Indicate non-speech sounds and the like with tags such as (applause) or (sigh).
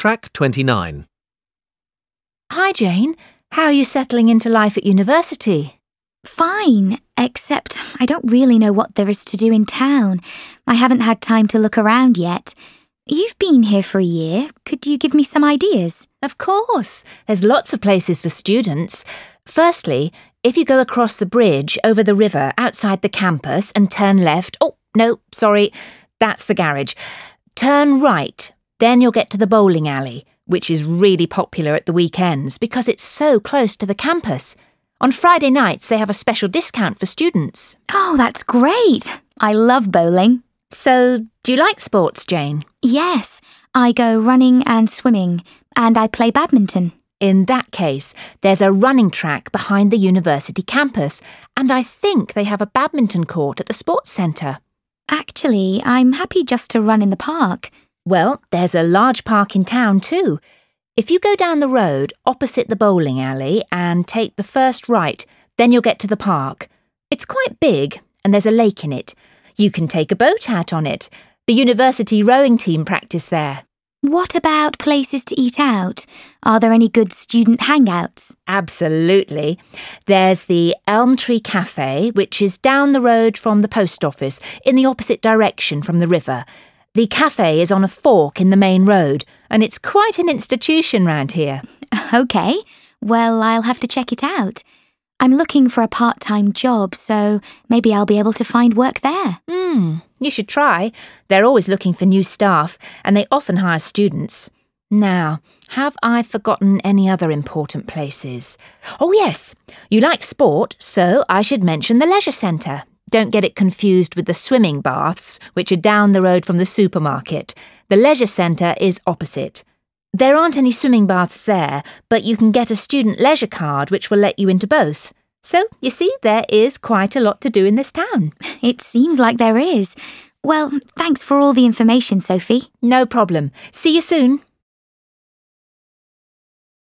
Track 29. Hi, Jane. How are you settling into life at university? Fine, except I don't really know what there is to do in town. I haven't had time to look around yet. You've been here for a year. Could you give me some ideas? Of course. There's lots of places for students. Firstly, if you go across the bridge over the river outside the campus and turn left. Oh, no, sorry. That's the garage. Turn right. Then you'll get to the bowling alley, which is really popular at the weekends because it's so close to the campus. On Friday nights, they have a special discount for students. Oh, that's great. I love bowling. So, do you like sports, Jane? Yes, I go running and swimming, and I play badminton. In that case, there's a running track behind the university campus, and I think they have a badminton court at the sports centre. Actually, I'm happy just to run in the park. Well, there's a large park in town too. If you go down the road opposite the bowling alley and take the first right, then you'll get to the park. It's quite big, and there's a lake in it. You can take a boat out on it. The university rowing team practice there. What about places to eat out? Are there any good student hangouts? Absolutely. There's the Elm Tree Cafe, which is down the road from the post office, in the opposite direction from the river. The cafe is on a fork in the main road, and it's quite an institution round here. (laughs) Okay, well, I'll have to check it out. I'm looking for a part time job, so maybe I'll be able to find work there. Hmm, you should try. They're always looking for new staff, and they often hire students. Now, have I forgotten any other important places? Oh, yes, you like sport, so I should mention the leisure centre. Don't get it confused with the swimming baths, which are down the road from the supermarket. The leisure centre is opposite. There aren't any swimming baths there, but you can get a student leisure card which will let you into both. So, you see, there is quite a lot to do in this town. (laughs) It seems like there is. Well, thanks for all the information, Sophie. No problem. See you soon.